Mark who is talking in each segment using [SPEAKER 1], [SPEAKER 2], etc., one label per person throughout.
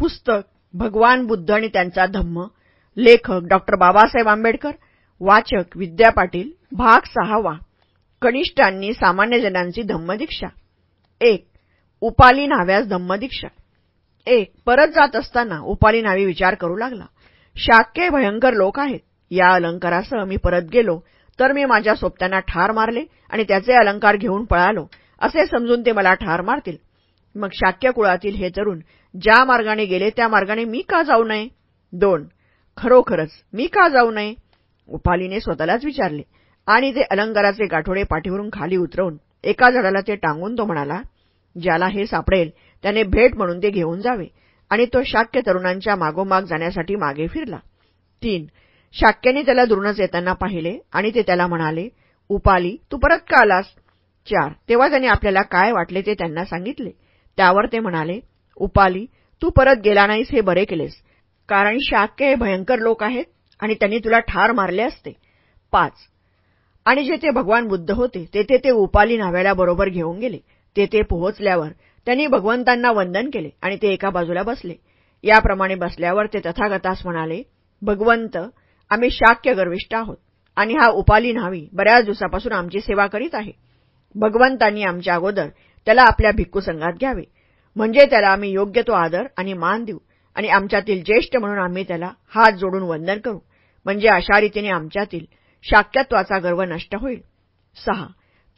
[SPEAKER 1] पुस्तक भगवान बुद्ध आणि त्यांचा धम्म लेखक डॉक्टर बाबासाहेब आंबेडकर वाचक विद्या पाटील भाग सहावा कनिष्ठांनी सामान्यजनांची धम्मदीक्षा. एक उपाली न्हाव्यास धम्मदीक्षा. एक परत जात असताना उपाली नावी विचार करू लागला. शाक्य भयंकर लोक आहेत. या अलंकारासह मी परत गेलो तर मी माझ्या सोबत्यांना ठार मारले आणि त्याचे अलंकार घेऊन पळालो असे समजून ते मला ठार मारतील. मग शाक्य कुळातील हे तरुण ज्या मार्गाने गेले त्या मार्गाने मी का जाऊ नये? दोन खरोखरच मी का जाऊ नये? उपालीने स्वतःलाच विचारले. आणि ते अलंकाराचे गाठोडे पाठीवरून खाली उतरवून एका झाडाला ते टांगून तो म्हणाला ज्याला हे सापडेल त्याने भेट म्हणून ते घेऊन जावे. आणि तो शाक्य तरुणांच्या मागोमाग जाण्यासाठी मागे फिरला. तीन शाक्याने त्याला दुरूनच येताना पाहिले आणि ते त्याला म्हणाले उपाली तू परत का आलास? चार तेव्हा त्याने आपल्याला काय वाटले ते त्यांना सांगितले. त्यावर ते म्हणाले उपाली तू परत गेला नाहीस हे बरे केलेस. कारण शाक्य हे भयंकर लोक आहेत आणि त्यांनी तुला ठार मारले असते. पाच. आणि जेथे भगवान बुद्ध होते तेथे ते उपाली न्हाव्याला बरोबर घेऊन गेले. तेथे पोहोचल्यावर त्यांनी भगवंतांना वंदन केले आणि ते एका बाजूला बसले. याप्रमाणे बसल्यावर ते तथागतास म्हणाले भगवंत आम्ही शाक्य गर्विष्ठ आहोत आणि हा उपाली न्हावी बऱ्याच दिवसापासून आमची सेवा करीत आहे. भगवंतांनी आमच्या अगोदर त्याला आपल्या भिक्खू संघात घ्यावे. म्हणजे त्याला आम्ही योग्य तो आदर आणि मान देऊ आणि आमच्यातील ज्येष्ठ म्हणून आम्ही त्याला हात जोडून वंदन करू. म्हणजे अशा रीतीने आमच्यातील शाक्यत्वाचा गर्व नष्ट होईल. सहा.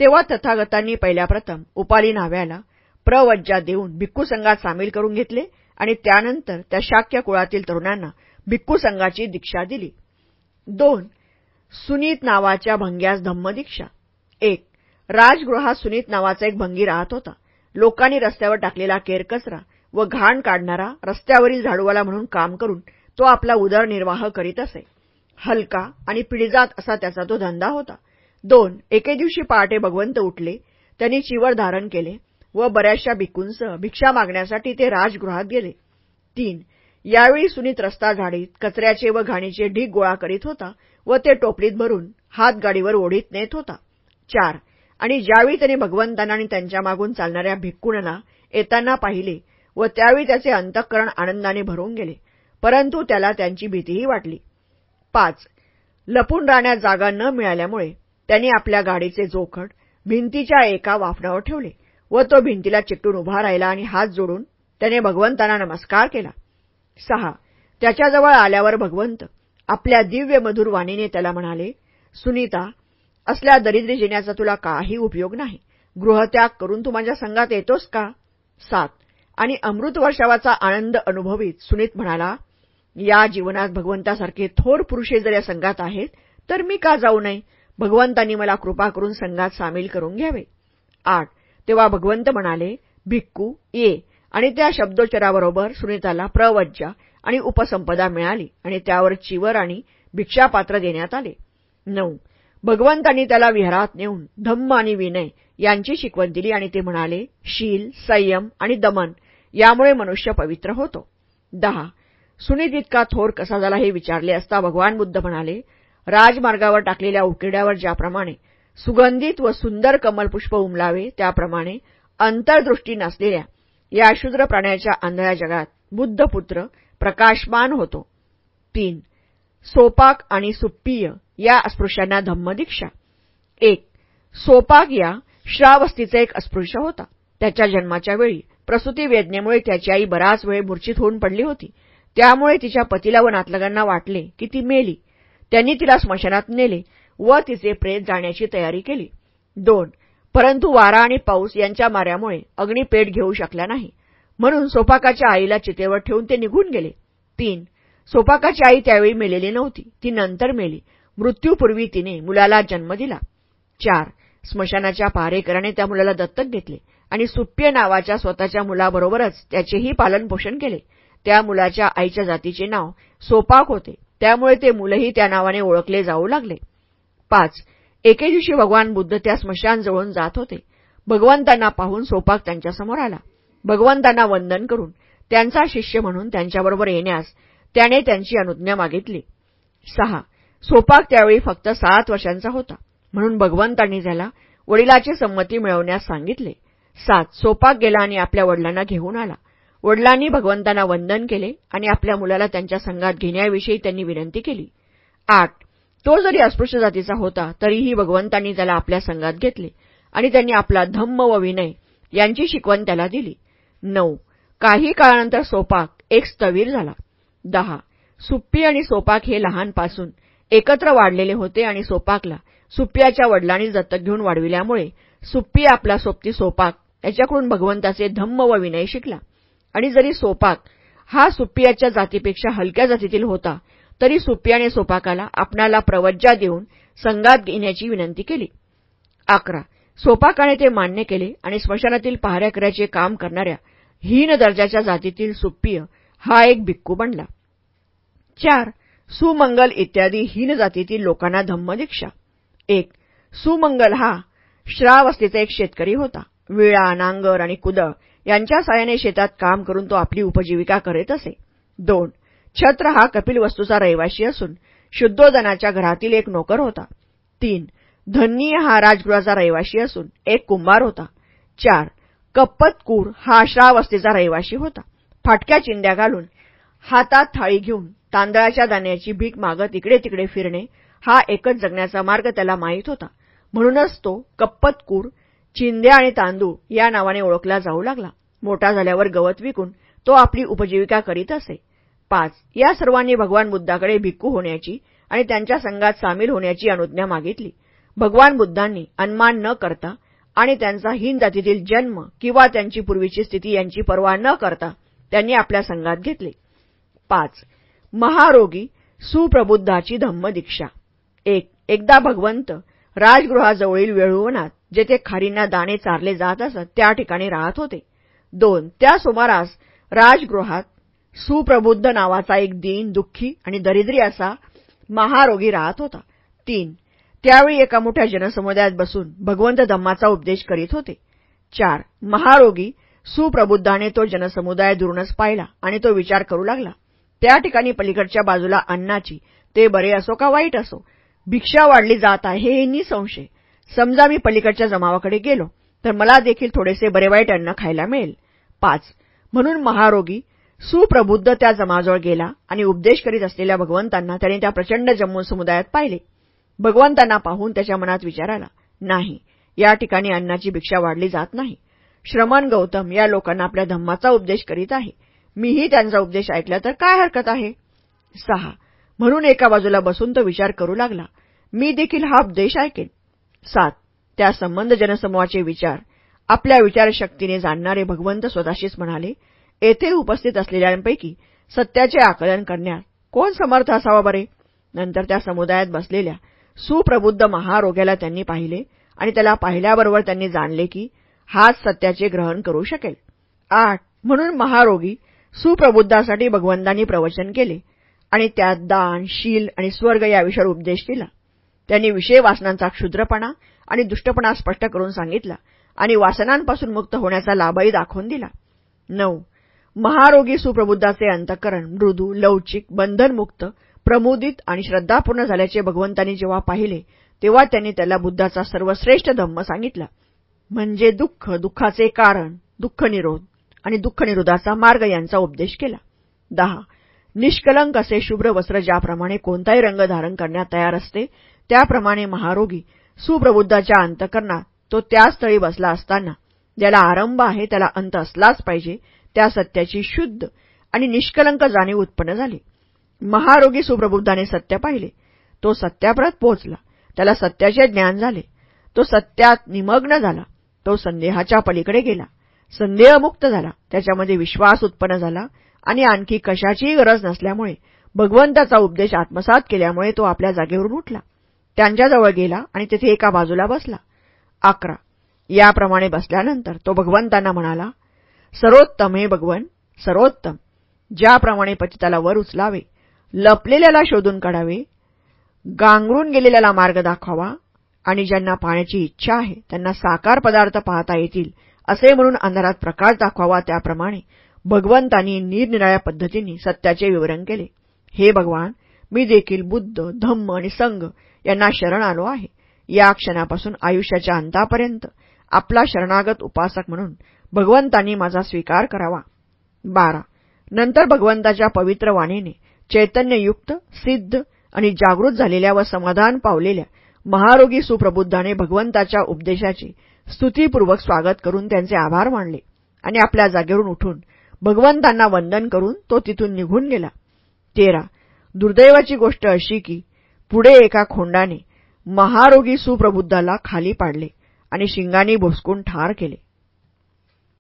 [SPEAKER 1] तेव्हा तथागतांनी पहिल्या प्रथम उपाली न्हाव्याला प्रवज्जा देऊन भिक्खू संघात सामील करून घेतले आणि त्यानंतर त्या शाक्य कुळातील तरुणांना भिक्खू संघाची दीक्षा दिली. दोन. सुनीत नावाच्या भंग्यास धम्मदीक्षा. एक. राजगृहात सुनीत नावाचा एक भंगी राहत होता. लोकांनी रस्त्यावर टाकलेला केरकचरा व घाण काढणारा रस्त्यावरील झाडूवाला म्हणून काम करून तो आपला उदरनिर्वाह करीत असे. हलका आणि पिढीजात असा त्याचा तो धंदा होता. दोन एके दिवशी पहाटे भगवंत उठले त्यांनी चिवर धारण केले व बऱ्याचशा भिक्कूंसह भिक्षा मागण्यासाठी ते राजगृहात गेले. तीन यावेळी सुनीत रस्ता झाडीत कचऱ्याचे व घाणीचे ढीग गोळा करीत होता व ते टोपलीत भरून हातगाडीवर ओढीत नेत होता. चार आणि ज्यावेळी त्याने भगवंतांना आणि त्यांच्या मागून चालणाऱ्या भिक्कूंना येताना पाहिले व त्यावेळी त्याचे अंतःकरण आनंदाने भरून गेले परंतु त्याला त्यांची भीतीही वाटली. पाच. लपून राहण्यात जागा न मिळाल्यामुळे त्यांनी आपल्या गाडीचे जोखड भिंतीच्या एका वाफडावर ठेवले व तो भिंतीला चिकटून उभा राहिला आणि हात जोडून त्याने भगवंतांना नमस्कार केला. सहा. त्याच्याजवळ आल्यावर भगवंत आपल्या दिव्य मधुर वाणीने त्याला म्हणाले सुनीता असल्या दरिद्री जिण्याचा तुला काही उपयोग नाही. गृहत्याग करून तू माझ्या संघात येतोस का? सात. आणि अमृत वर्षावाचा आनंद अनुभवीत सुनीत म्हणाला या जीवनात भगवंतासारखे थोर पुरुषे जर या संघात आहेत तर मी का जाऊ नये? भगवंतांनी मला कृपा करून संघात सामील करून घ्यावे. आठ. तेव्हा भगवंत म्हणाले भिक्कू ये. आणि त्या शब्दोच्चाराबरोबर सुनीताला प्रवज्जा आणि उपसंपदा मिळाली आणि त्यावर चिवर आणि भिक्षापात्र देण्यात आले. नऊ. भगवंतांनी त्याला विहारात नेऊन धम्म आणि विनय यांची शिकवण दिली आणि ते म्हणाले शील संयम आणि दमन यामुळे मनुष्य पवित्र होतो. दहा. सुनीत इतका थोर कसा झाला हे विचारले असता भगवान बुद्ध म्हणाले राजमार्गावर टाकलेल्या उकिड्यावर ज्याप्रमाणे सुगंधित व सुंदर कमलपुष्प उमलावे त्याप्रमाणे अंतर्दृष्टी नसलेल्या या शूद्र प्राण्याच्या आंधळ्या जगात बुद्धपुत्र प्रकाशमान होतो. तीन. सोपाक आणि सुप्पीय या अस्पृश्यांना धम्मदीक्षा. एक सोपाक या श्रावस्तीचा एक अस्पृश्य होता. त्याच्या जन्माच्या वेळी प्रसूती वेदनेमुळे त्याची आई बराच वेळ मूर्छित होऊन पडली होती. त्यामुळे तिच्या पतीला व नातलगांना वाटले की ती मेली. त्यांनी तिला स्मशानात नेले व तिचे प्रेत जाण्याची तयारी केली. दोन परंतु वारा आणि पाऊस यांच्या माऱ्यामुळे अग्निपेट घेऊ शकला नाही. म्हणून सोपाकाच्या आईला चितेवर ठेवून ते निघून गेले. तीन सोपाकाची आई त्यावेळी मेलेली नव्हती. ती नंतर मेली. मृत्यूपूर्वी तिने मुलाला जन्म दिला. चार. स्मशानाच्या पारेकराने त्या मुलाला दत्तक घेतले आणि सुप्य नावाच्या स्वतःच्या मुलाबरोबरच त्याचेही पालनपोषण केले. त्या मुलाच्या आईच्या जातीचे नाव सोपाक होते. त्यामुळे ते मुलंही त्या नावाने ओळखले जाऊ लागले. पाच. एके दिवशी भगवान बुद्ध त्या स्मशानजवळून जात होते. भगवंतांना पाहून सोपाक त्यांच्यासमोर आला. भगवंतांना वंदन करून त्यांचा शिष्य म्हणून त्यांच्याबरोबर येण्यास त्याने त्यांची अनुज्ञा मागितली. सहा. सोपाक त्यावेळी फक्त सात वर्षांचा होता. म्हणून भगवंतांनी त्याला वडिलाची संमती मिळवण्यास सांगितले. सात. सोपाक गेला आणि आपल्या वडिलांना घेऊन आला. वडिलांनी भगवंतांना वंदन केले आणि आपल्या मुलाला त्यांच्या संघात घेण्याविषयी त्यांनी विनंती केली. आठ. तो जरी अस्पृश्य जातीचा होता तरीही भगवंतांनी त्याला आपल्या संघात घेतले आणि त्यांनी आपला धम्म व विनय यांची शिकवण त्याला दिली. नऊ. काही काळानंतर सोपाक एक स्थवीर झाला. दहा. सुप्पी आणि सोपाक हे लहानपासून एकत्र वाढलेले होते आणि सोपाकला सुप्पियाच्या वडिलांनी दत्तक घेऊन वाढविल्यामुळे सुप्पी आपला सोबती सोपाक याच्याकडून भगवंताचे धम्म व विनय शिकला. आणि जरी सोपाक हा सुप्पियाच्या जातीपेक्षा हलक्या जातीतील होता तरी सुप्पियाने सोपाकाला आपणाला प्रवज्जा देऊन संघात घेण्याची विनंती केली. अकरा. सोपाकाने ते मान्य केले आणि स्मशानातील पहाऱ्याकऱ्याचे काम करणाऱ्या हीन दर्जाच्या जातीतील सुप्पिय हा एक भिक्कू बनला. चार सुमंगल इत्यादी हीन जातीतील लोकांना धम्मदीक्षा एक सुमंगल हा श्रावस्तीचा एक शेतकरी होता. विळा नांगर आणि कुदळ यांच्या साहाय्याने शेतात काम करून तो आपली उपजीविका करीत असे. दोन छत्र हा कपिल वस्तूचा रहिवाशी असून शुद्धोदनाच्या घरातील एक नोकर होता. तीन धन्य हा राजगृहाचा रहिवाशी असून एक कुंभार होता. चार कप्पतकूर हा श्रावस्तीचा रहिवाशी होता. फाटक्या चिंध्या घालून हातात थाळी घेऊन तांदळाच्या दाण्याची भीक मागत इकडे तिकडे फिरणे हा एकच जगण्याचा मार्ग त्याला माहीत होता. म्हणूनच तो कप्पतकूर चिंद्या आणि तांदूळ या नावाने ओळखला जाऊ लागला. मोठा झाल्यावर गवत विकून तो आपली उपजीविका करीत असे. पाच या सर्वांनी भगवान बुद्धाकडे भिक्खू होण्याची आणि त्यांच्या संघात सामील होण्याची अनुज्ञा मागितली. भगवान बुद्धांनी अन्मान न करता आणि त्यांचा हिन जातीतील जन्म किंवा त्यांची पूर्वीची स्थिती यांची पर्वा न करता त्यांनी आपल्या संघात घेतले. पाच. महारोगी सुप्रबुद्धाची धम्मदीक्षा. एक. एकदा भगवंत राजगृहाजवळील वेळुवनात जेथे खारींना दाणे चारले जात असत त्या ठिकाणी राहत होते. दोन. त्या सुमारास राजगृहात सुप्रबुद्ध नावाचा एक दीन दुःखी आणि दरिद्री असा महारोगी राहत होता. तीन. त्यावेळी एका मोठ्या जनसमुदायात बसून भगवंत धम्माचा उपदेश करीत होते. चार. महारोगी सुप्रबुद्धाने तो जनसमुदाय दुरूनच पाहिला आणि तो विचार करू लागला. त्या ठिकाणी पलीकडच्या बाजूला अन्नाची ते बरे असो का वाईट असो भिक्षा वाढली जात आहे हे निसंशय समजा मी पलीकडच्या जमावाकडे गेलो तर मला देखील थोडेसे बरे वाईट अन्न खायला मिळेल. पाच. म्हणून महारोगी सुप्रबुद्ध त्या जमाजवळ गेला आणि उपदेश करीत असलेल्या भगवंतांना त्याने त्या प्रचंड जम्मू समुदायात पाहिले. भगवंतांना पाहून त्याच्या मनात विचार आला नाही या ठिकाणी अन्नाची भिक्षा वाढली जात नाही. श्रमण गौतम या लोकांना आपल्या धम्माचा उपदेश करीत आहे. मीही त्यांचा उपदेश ऐकला तर काय हरकत आहे? सहा. म्हणून एका बाजूला बसून तो विचार करू लागला. मी देखील हा उपदेश ऐकेन. सात. त्या संबंध जनसमूहाचे विचार. आपल्या विचारशक्तीने जाणणारे भगवंत स्वतःशीच म्हणाले येथे उपस्थित असलेल्यांपैकी सत्याचे आकलन करण्यात कोण समर्थ असावा बरे? नंतर त्या समुदायात बसलेल्या सुप्रबुद्ध महारोग्याला त्यांनी पाहिले आणि त्याला पाहिल्याबरोबर त्यांनी जाणले की हाच सत्याचे ग्रहण करू शकेल. आठ. म्हणून महारोगी सुप्रबुद्धासाठी भगवंतांनी प्रवचन केले आणि त्यात दान शील आणि स्वर्ग याविषयी उपदेश दिला. त्यांनी विषय वासनांचा क्षुद्रपणा आणि दुष्टपणा स्पष्ट करून सांगितला आणि वासनांपासून मुक्त होण्याचा लाभही दाखवून दिला. नऊ. महारोगी सुप्रबुद्धाचे अंतकरण मृदू लवचिक बंधनमुक्त प्रमुदित आणि श्रद्धापूर्ण झाल्याचे भगवंतांनी जेव्हा पाहिले तेव्हा त्यांनी त्याला बुद्धाचा सर्वश्रेष्ठ धम्म सांगितला. म्हणजे दुःख दुःखाचे कारण दुःख निरोध आणि दुःखनिरोधाचा मार्ग यांचा उपदेश केला. दहा. निष्कलंक असे शुभ्र वस्त्र ज्याप्रमाणे कोणताही रंग धारण करण्यात तयार असते त्याप्रमाणे महारोगी सुप्रबुद्धाच्या अंतकरणात तो त्याच स्थळी बसला असताना ज्याला आरंभ आहे त्याला अंत असलाच पाहिजे त्या सत्याची शुद्ध आणि निष्कलंक जाणीव उत्पन्न झाली. महारोगी सुप्रबुद्धाने सत्य पाहिले. तो सत्याप्रत पोहोचला. त्याला सत्याचे ज्ञान झाले. तो सत्यात निमग्न झाला. तो संदेहाच्या पलीकडे गेला. संदेहमुक्त झाला. त्याच्यामध्ये विश्वास उत्पन्न झाला आणि आणखी कशाचीही गरज नसल्यामुळे भगवंताचा उपदेश आत्मसात केल्यामुळे तो आपल्या जागेवरून उठला. त्यांच्याजवळ गेला आणि तेथे एका बाजूला बसला. अकरा. याप्रमाणे बसल्यानंतर तो भगवंतांना म्हणाला सर्वोत्तम हे भगवन सर्वोत्तम. ज्याप्रमाणे पतिताला वर उचलावे लपलेल्याला शोधून काढावे गांगरून गेलेल्याला मार्ग दाखवावा आणि ज्यांना पाहण्याची इच्छा आहे त्यांना साकार पदार्थ पाहता येतील असे म्हणून अंधारात प्रकाश दाखवावा त्याप्रमाणे भगवंतांनी निरनिराळ्या पद्धतींनी सत्याचे विवरण केले. हे भगवान मी देखील बुद्ध धम्म आणि संघ यांना शरण आलो आहे. या क्षणापासून आयुष्याच्या अंतापर्यंत आपला शरणागत उपासक म्हणून भगवंतांनी माझा स्वीकार करावा. बारा. नंतर भगवंताच्या पवित्र वाणीने चैतन्ययुक्त सिद्ध आणि जागृत झालेल्या व समाधान पावलेल्या महारोगी सुप्रबुद्धाने भगवंताच्या उपदेशाचे स्तुतीपूर्वक स्वागत करून त्यांचे आभार मानले आणि आपल्या जागेवरून उठून भगवंतांना वंदन करून तो तिथून निघून गेला. तेरा. दुर्दैवाची गोष्ट अशी की पुढे एका खोंडाने महारोगी सुप्रबुद्धाला खाली पाडले आणि शिंगाने भोसकून ठार केले.